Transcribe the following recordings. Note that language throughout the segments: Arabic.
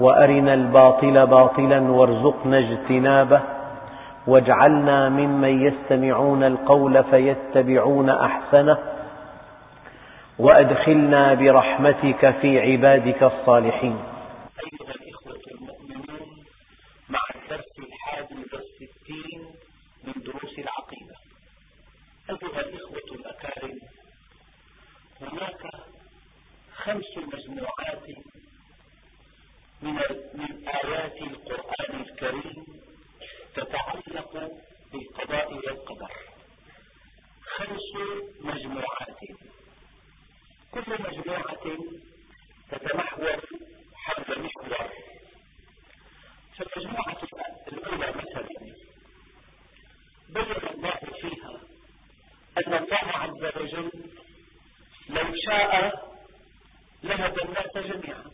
وأرنا الباطل باطلا وارزقنا اجتنابه واجعلنا ممن يستمعون القول فيتبعون أحسنه وأدخلنا برحمتك في عبادك الصالحين. أيها الإخوة المؤمنون مع الدرس الحادي والستين من دروس العقيدة. أيها الإخوة الأكارم هناك خمس مجموعات من من آيات القرآن الكريم تتعلق بالقضاء والقدر. خمس مجموعات. كل مجموعة تتمحور حول محور. فالمجموعة الأولى مثلا بين الله فيها أن الله عز وجل لو شاء لهدى الناس جميعا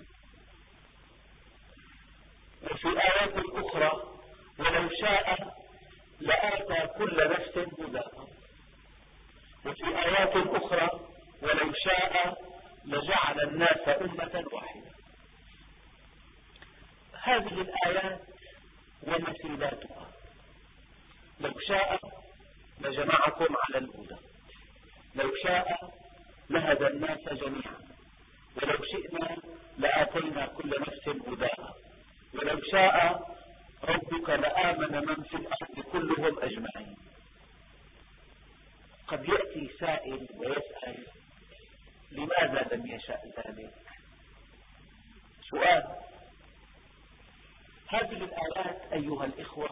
وفي آيات أخرى ولو شاء لآتى كل نفس هداها وفي آيات أخرى ولو شاء لجعل الناس أمة واحدة هذه الآيات ومثيلاتها لو شاء لجمعكم على الهدى لو شاء لهدى الناس جميعا ولو شئنا لآتينا كل نفس هداها ولو شاء ربك لآمن من في الأرض كلهم أجمعين قد يأتي سائل ويسأل لماذا لم يشاء ذلك سؤال هذه الآيات أيها الإخوة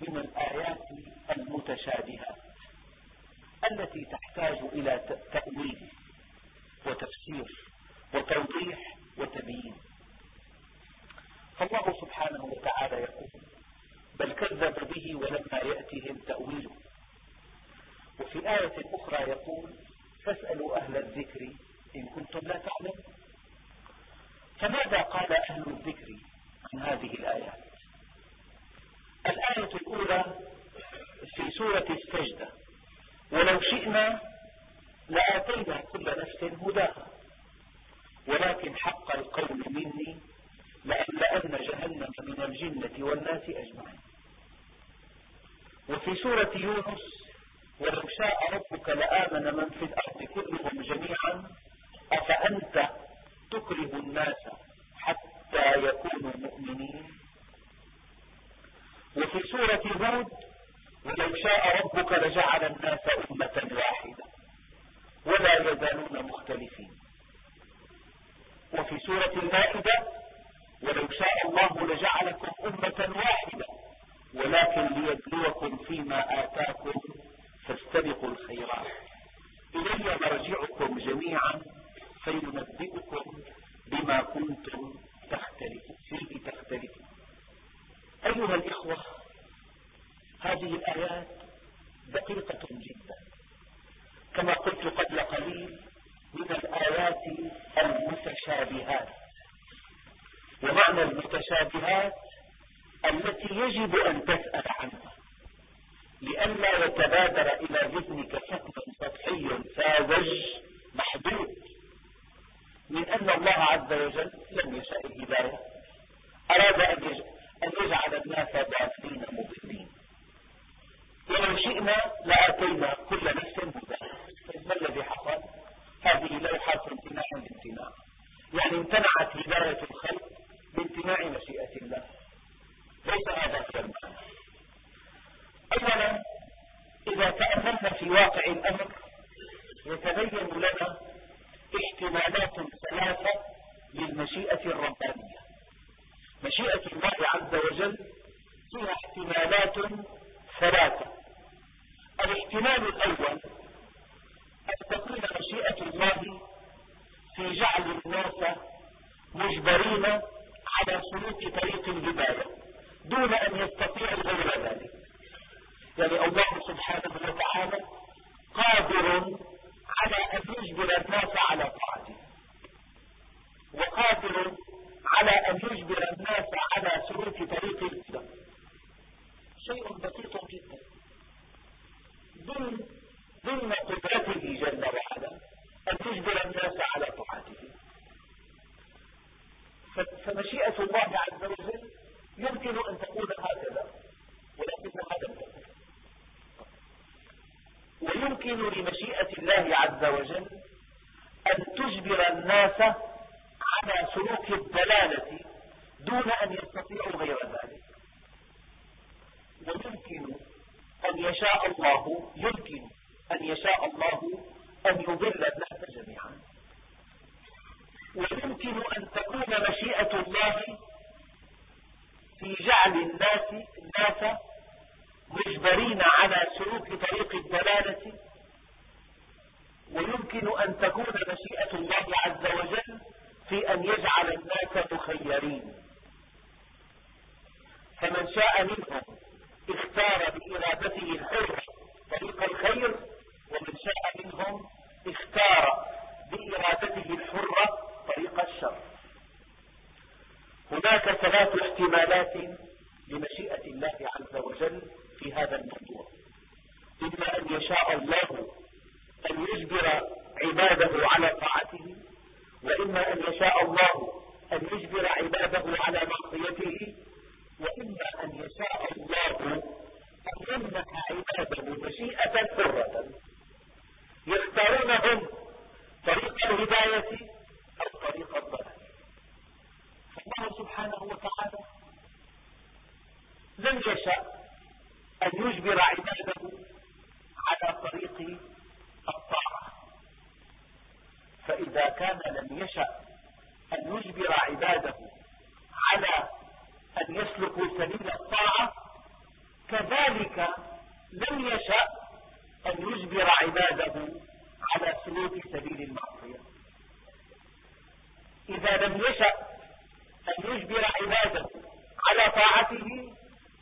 من الآيات المتشابهات التي تحتاج إلى تأويل وتفسير وتوضيح وتبيين فالله سبحانه وتعالى يقول بل كذب به ولما يأتهم تأويله وفي آية أخرى يقول فاسألوا أهل الذكر إن كنتم لا تعلمون. فماذا قال أهل الذكر عن هذه الآيات؟ الآية الأولى في سورة السجدة ولو شئنا لآتينا كل نفس هداها ولكن حق القول مني لأملأن جهنم من الجنة والناس أجمعين. وفي سورة يونس ولو شاء ربك لآمن من في الأرض كلهم جميعا أفأنت تكره الناس حتى يكونوا مؤمنين؟ وفي سورة هود ولو شاء ربك لجعل الناس أمة واحدة ولا يزالون مختلفين. وفي سورة المائدة ولو شاء الله لجعلكم أمة واحدة ولكن ليبلوكم فيما آتاكم فاستبقوا الخيرات. إلي مرجعكم جميعا فينبئكم بما كنتم تختلفون فيه تختلفون. أيها الإخوة هذه الآيات دقيقة جدا. كما قلت قبل قليل من الآيات المتشابهات. ومعنى المتشابهات التي يجب أن تسأل عنها. لئلا يتبادر إلى ذهنك فهم سطحي ساذج محدود. من أن الله عز وجل لم يشاء الهداية أراد أن يجعل الناس ضالين مضلين ولو شئنا لآتينا كل نفس هداها ما الذي حصل؟ هذه لوحة امتناع الامتناع يعني امتنعت هداية الخلق بامتناع مشيئة الله ليس هذا هو المعنى أولا تأملنا في واقع الأمر يتبين لنا احتمالات ثلاثة للمشيئة الربانية. مشيئة الله عز وجل فيها احتمالات ثلاثة. الاحتمال الأول أن تكون مشيئة الله في جعل الناس مجبرين على سلوك سلوك طريق الهداية دون أن يستطيعوا غير ذلك. يعني الله سبحانه وتعالى قادر على أن يجبر الناس على طاعته. وقادر على أن يجبر الناس على سلوك طريق الهدى شيء بسيط جدا. ضمن ضمن قدرته جل وعلا أن تجبر الناس على طاعته. فمشيئة الله عز وجل يمكن أن تكون هكذا ولكنها لم تكن ويمكن لمشيئة الله عز وجل أن تجبر الناس على سلوك الضلالة دون أن يستطيعوا غير ذلك. ويمكن أن يشاء الله يمكن أن يشاء الله أن يضل الناس جميعا. ويمكن أن تكون مشيئة الله في جعل الناس الناس مجبرين على سلوك طريق الدلالة ويمكن أن تكون مشيئة الله عز وجل في أن يجعل الناس مخيرين. فمن شاء منهم اختار بإرادته الحرة طريق الخير ومن شاء منهم اختار بإرادته الحرة طريق الشر. هناك ثلاث احتمالات لمشيئة الله عز وجل في هذا الموضوع. إما أن يشاء الله أن يجبر عباده على طاعته وإما أن يشاء الله أن يجبر عباده على معصيته وإما أن يشاء الله أن يمنح عباده مشيئة حرة يختارونهم طريق الهداية أو طريق الضلال. فالله سبحانه وتعالى لم أن يجبر عباده على طريق الطاعة. فإذا كان لم يشأ أن يجبر عباده على أن يسلكوا سبيل الطاعة كذلك لم يشأ أن يجبر عباده على سلوك سبيل المعصية. إذا لم يشأ أن يجبر عباده على طاعته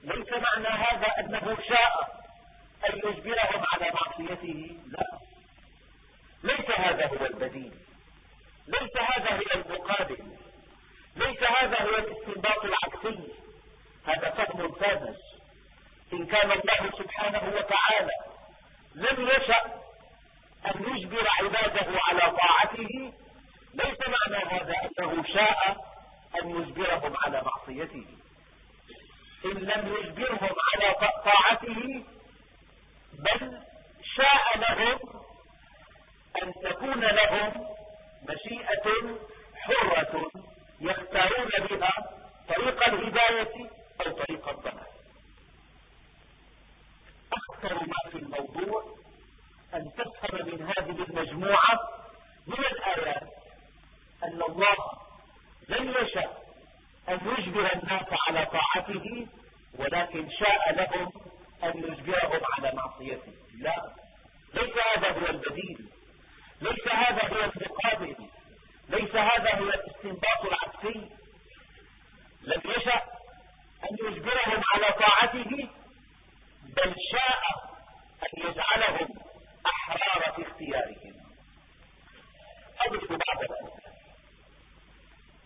ليس معنى هذا أنه شاء أن يجبرهم على معصيته لا. ليس هذا هو البديل. ليس هذا هو المقابل. ليس هذا هو الاستنباط العكسي. هذا فهم ساذج إن كان الله سبحانه وتعالى لم يشأ أن يجبر عباده على طاعته ليس معنى هذا أنه شاء أن يجبرهم على معصيته. إن لم يجبرهم على طاعته بل شاء لهم أن تكون لهم مشيئة حرة يختارون بها طريق الهداية أو طريق الضلال. أخطر ما في الموضوع أن تفهم من هذه المجموعة من الآيات أن الله لم يشأ أن يجبر الناس على طاعته ولكن شاء لهم أن يجبرهم على معصيته. لا ليس هذا هو البديل. ليس هذا هو المقابل. ليس هذا هو الاستنباط العكسي. لم يشأ أن يجبرهم على طاعته بل شاء أن يجعلهم أحرار في اختيارهم. أضرب بعض الأمثال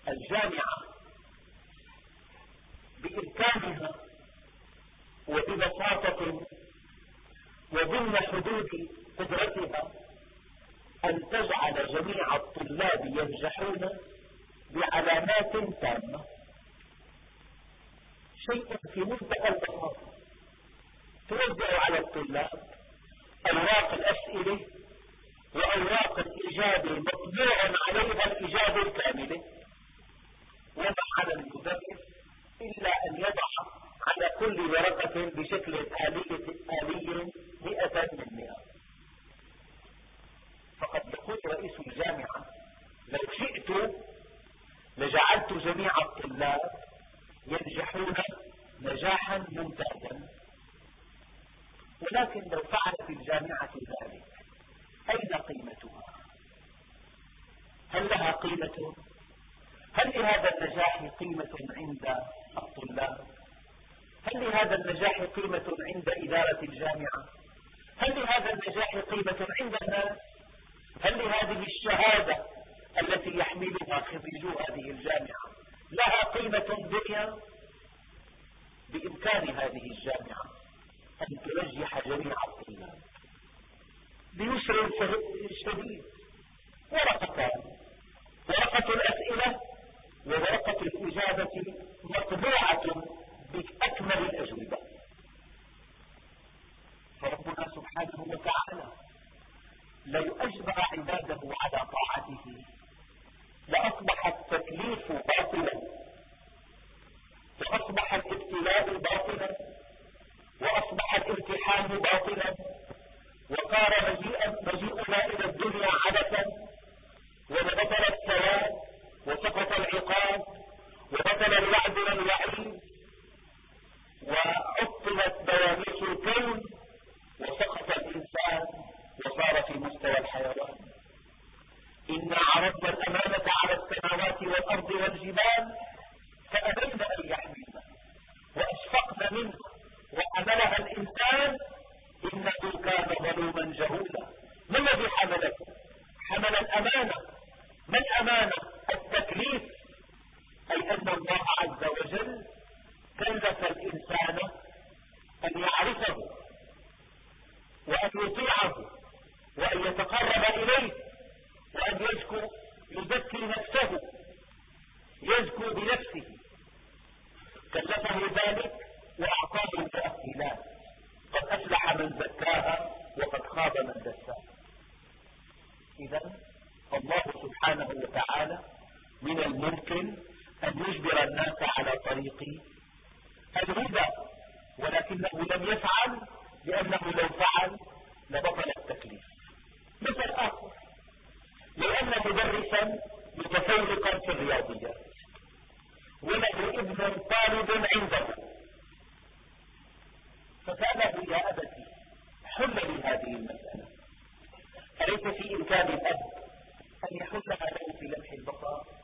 الجامعة بإمكانها وببساطة وضمن حدود قدرتها أن تجعل جميع الطلاب ينجحون بعلامات تامة. شيء في منتهى البساطة. توزع على الطلاب أوراق الأسئلة وأوراق الإجابة مطبوع عليها الإجابة الكاملة. وما على المدرس إلا أن يضع على كل ورقة بشكل آلية آلي مئة من مئة. فقد يقول رئيس الجامعة لو شئت لجعلت جميع الطلاب ينجحون نجاحا ممتازا. ولكن لو فعلت الجامعة ذلك أين قيمتها؟ هل لها قيمة؟ هل لهذا النجاح قيمة عند هل لهذا النجاح قيمة عند إدارة الجامعة؟ هل لهذا النجاح قيمة عند الناس؟ هل لهذه الشهادة التي يحملها خريجو هذه الجامعة لها قيمة دنيا بإمكان هذه الجامعة أن تنجح جميع الطلاب. بيسر شديد. ورقتان ورقة الأسئلة وورقة الإجابة مطبوعة بأكمل الأجوبة. فربنا سبحانه وتعالى لو أجبر عباده على طاعته. لأصبح التكليف باطلا. وأصبح الابتلاء باطلا. وأصبح الامتحان باطلا. وصار مجيئنا إلى الدنيا عبثا. وبطل الثواب وسقط العقاب وبطل الوعد والوعيد وعطلت دواميس الكون وسقط الإنسان وصار في مستوى الحيوان. إنا عرضنا الأمانة على السماوات والأرض والجبال فأبين أن يحملنا وأشفقن منه وحملها الإنسان إنه كان ظلوما جهولا. ما الذي حملته حمل الأمانة. ما الأمانة؟ التكليف. أي أن الله عز وجل كلف الإنسان أن يعرفه وأن يطيعه وأن يتقرب إليه وأن يزكو يزكي نفسه يزكو بنفسه. كلفه ذلك وأعطاه المؤهلات قد أفلح من زكاها وقد خاب من دساها. إذا من الممكن أن يجبر الناس على طريق الهدى ولكنه لم يفعل لأنه لو فعل لبطل التكليف. مثل آخر لأن مدرسا متفوقا في الرياضيات وله ابن طالب عنده. فقال له يا أبتي حل لي هذه المسألة. أليس في إمكان الأب أن يحلها له في لمح البصر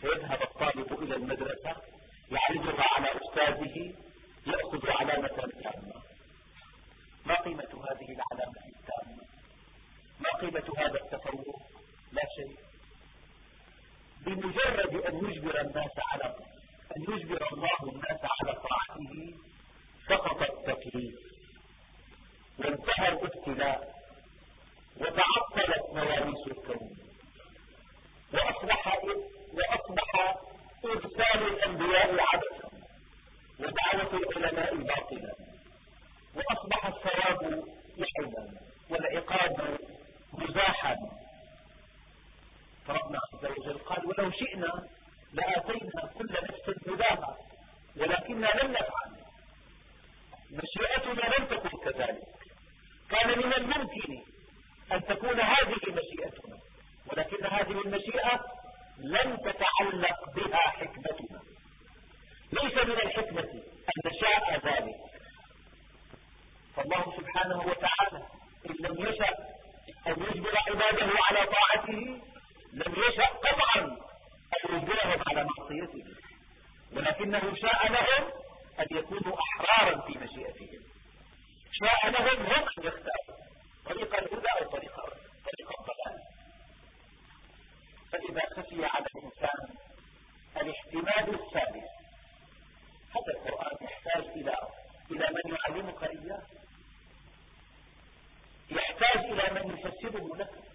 فيذهب الطالب إلى المدرسة يعرضها على أستاذه يأخذ علامة تامة. ما قيمة هذه العلامة التامة؟ ما قيمة هذا التفوق لا شيء. بمجرد أن يجبر الناس على أن يجبر الله الناس على طاعته سقط التكليف. وانتهى الابتلاء وتعطلت مواريث الكون وأصبح وأصبح إرسال الأنبياء عبثا ودعوة العلماء باطلا وأصبح الثواب لحما والعقاب مزاحا. فربنا عز وجل قال ولو شئنا لآتينا كل نفس هداها ولكننا لم نفعل. مشيئتنا لم تكن كذلك. كان من الممكن أن تكون هذه مشيئتنا ولكن هذه المشيئة لم تتعلق بها حكمتنا. ليس من الحكمة أن نشاء ذلك. فالله سبحانه وتعالى إن لم يشأ أن يجبر عباده على طاعته لم يشأ قطعا أن يجبرهم على معصيته. ولكنه شاء لهم أن يكونوا أحرارا في مشيئتهم. شاء لهم هم أن يختاروا طريق الهدى أو طريق الضلال فإذا خفي على الإنسان الاحتمال الثالث. هذا القرآن يحتاج إلى إلى من يعلمك إياه؟ يحتاج إلى من يفسره لك؟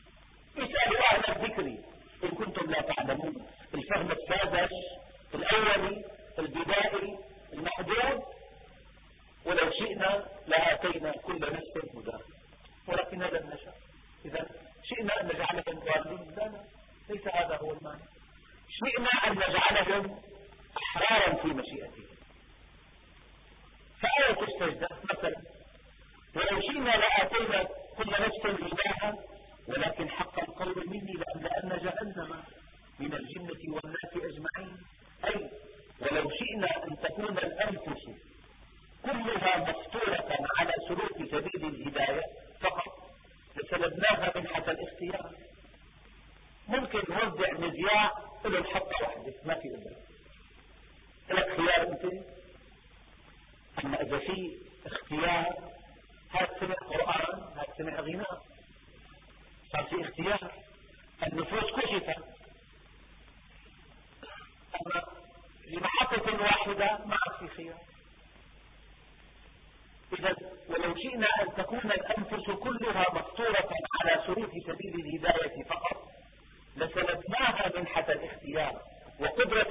منحة الاختيار وقدرة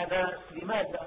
ومشاحنات لماذا؟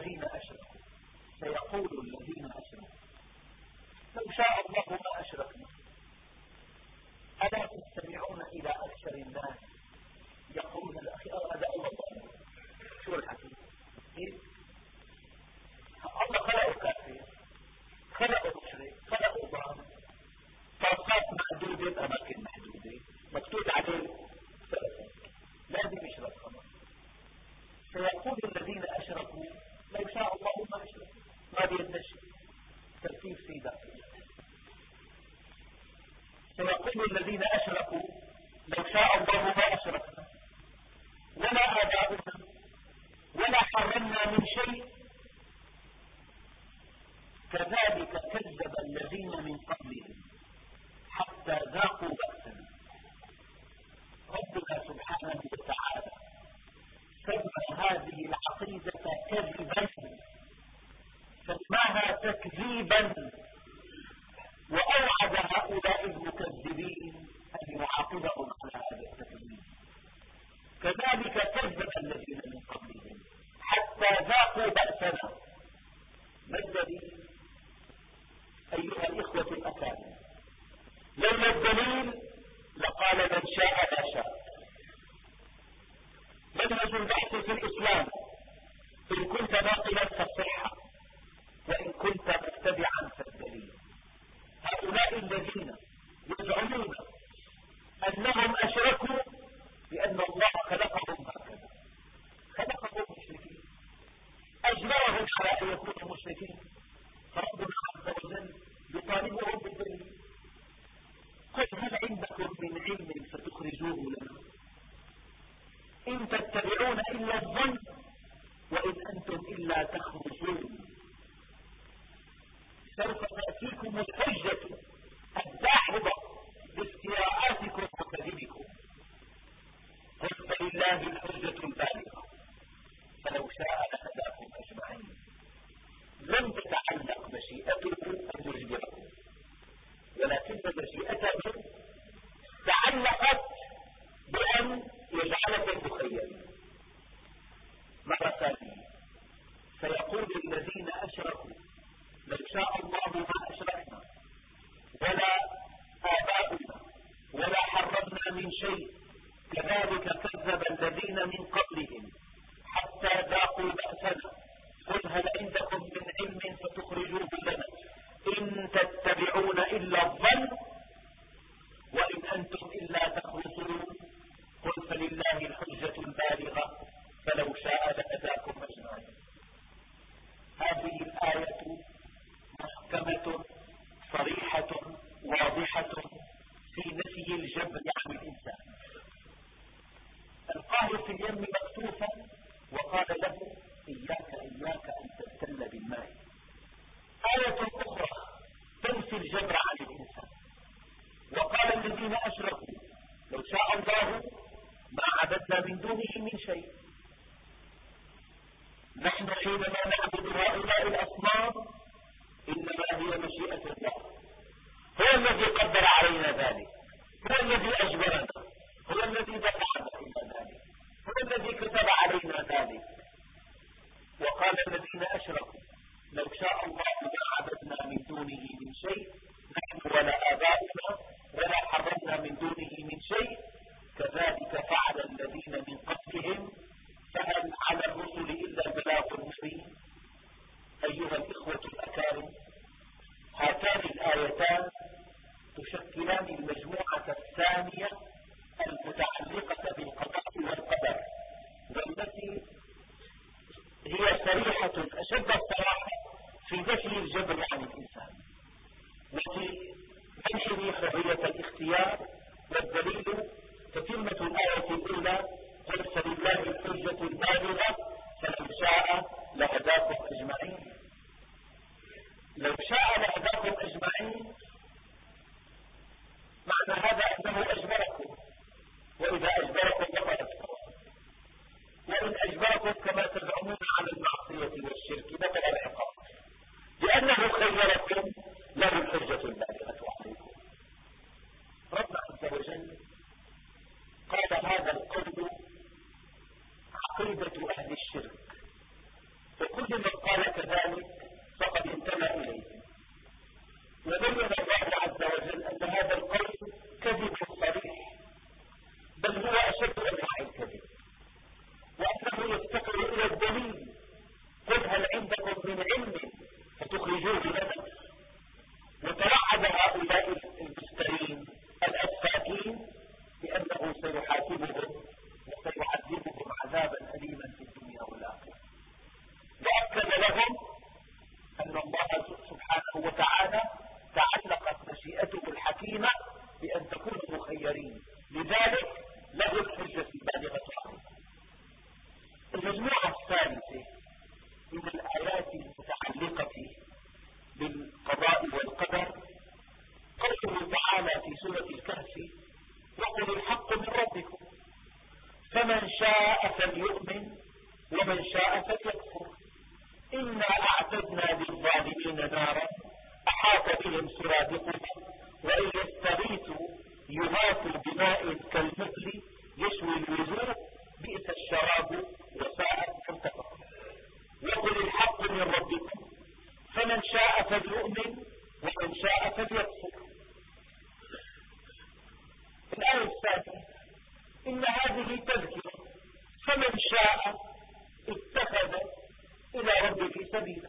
الذين الذين بل ربه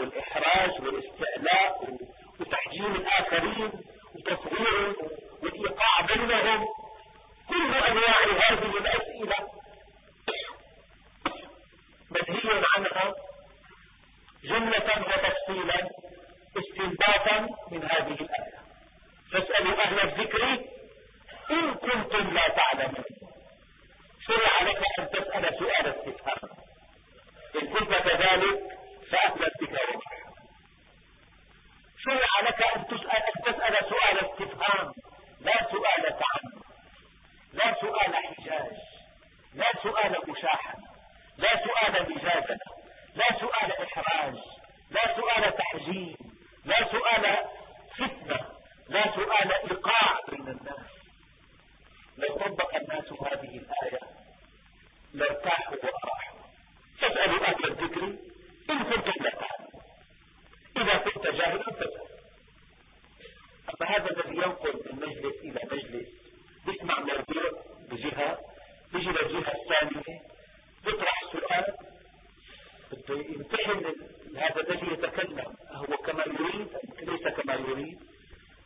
والإحراج والاستعمال يمتحن هذا الذي يتكلم هو كما يريد ليس كما يريد.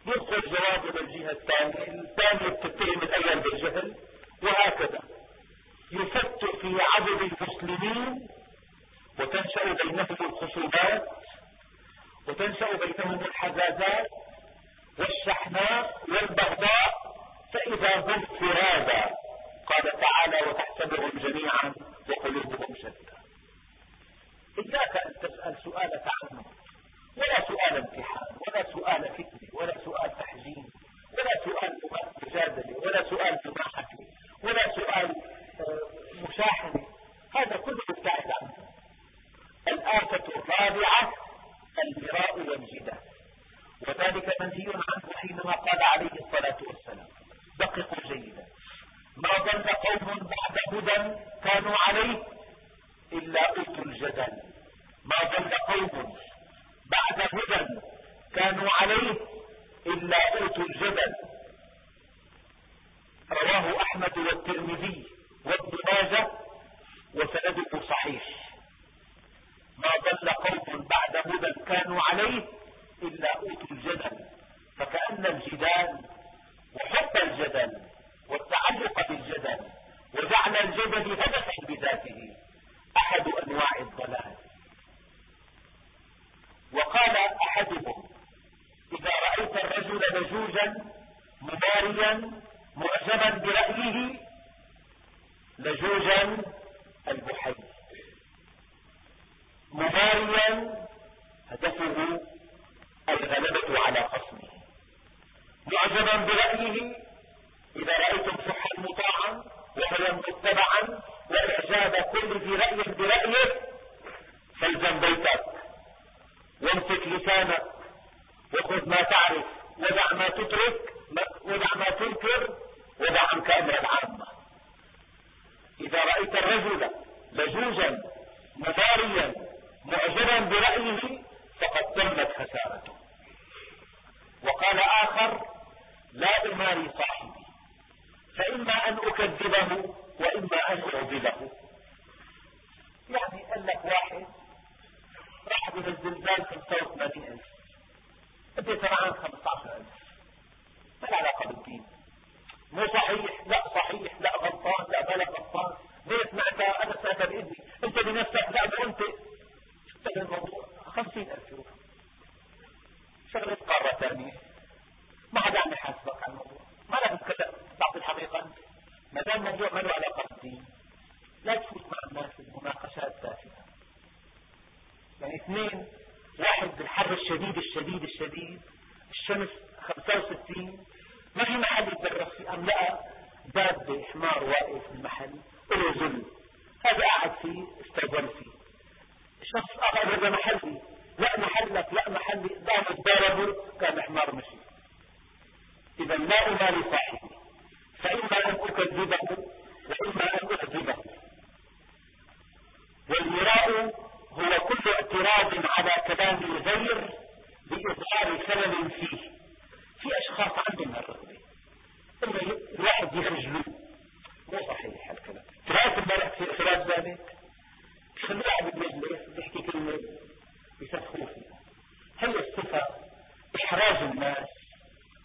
يدخل جوابه للجهة الثانية الثانية تتهم الأول بالجهل وهكذا. يفت في عدد المسلمين وتنشأ بينهم الخصوبات وتنشأ بينهم الحزازات والشحناء والبغضاء فإذا هم فرادى قال تعالى وتحسبهم جميعا وقلوبهم شتى. إياك أن تسأل سؤال تعمد ولا سؤال امتحان ولا سؤال فتنة ولا سؤال تحزين ولا سؤال مجادلة ولا سؤال مباحثة ولا سؤال آه، مشاحنة. هذا كله ابتعد عنه. الآفة الرابعة المراء والجدال. وذلك منهي عنه حينما قال عليه الصلاة والسلام. دققوا جيدا. ما ظل قوم بعد هدى كانوا عليه إلا أوتوا الجدل. ما زال قوم بعد هدى كانوا عليه إلا أوتوا الجبل. رواه أحمد والترمذي وابن ماجه وسنده صحيح. ما ضل قوم بعد هدى كانوا عليه إلا أوتوا الجدل فكأن الجدال وحب الجدل والتعلق بالجدل وجعل الجدل هدفا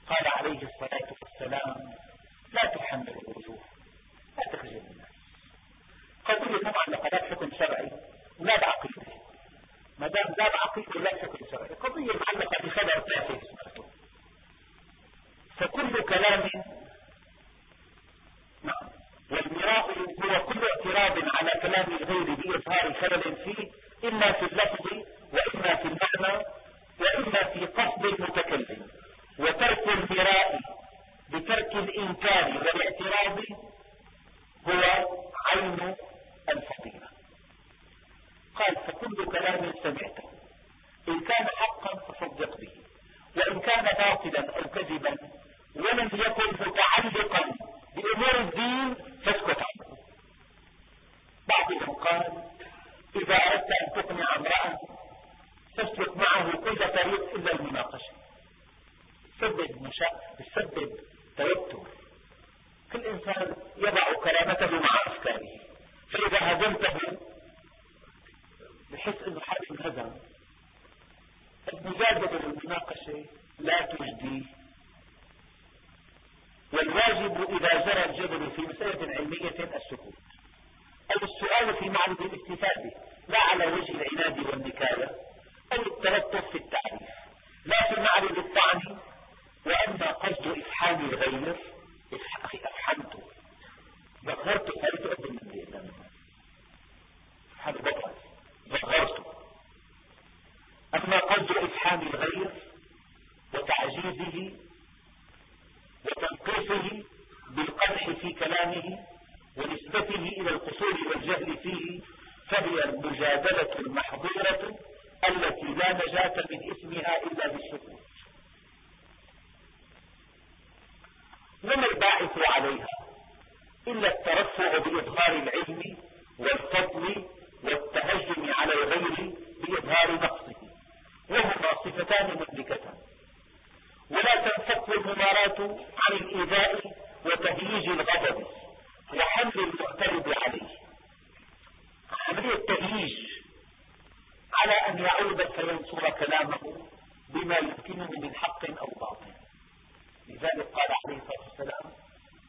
قال عليه الصلاة والسلام ينبغي في مسألة علمية السكوت. أو السؤال في معرض الاكتفاء به لا على وجه العناد والنكالة أو التلطف في التعريف. لا في معرض الطعن وأما قصد إفحام الغير أخي أفحمته ظهرت قالت أبن من الإمام هذا بطل. ظهرته أما قصد إفحام الغير وتعجيزه وتنقيصه القدح في كلامه ونسبته إلى القصور والجهل فيه فهي المجادلة المحظورة التي لا نجاة من اسمها إلا بالسكوت وما الباعث عليها؟ إلا الترفع بإظهار العلم والفضل والتهجم على الغير بإظهار نقصه. وهما صفتان مدركتان ولا تنفك المباراة عن الإيذاء وتهييج الغضب وحمل المعترض عليه. عملية التهييج على أن يعود فينصر كلامه بما يمكنه من حق أو باطل. لذلك قال عليه الصلاة والسلام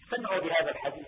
استمعوا لهذا الحديث.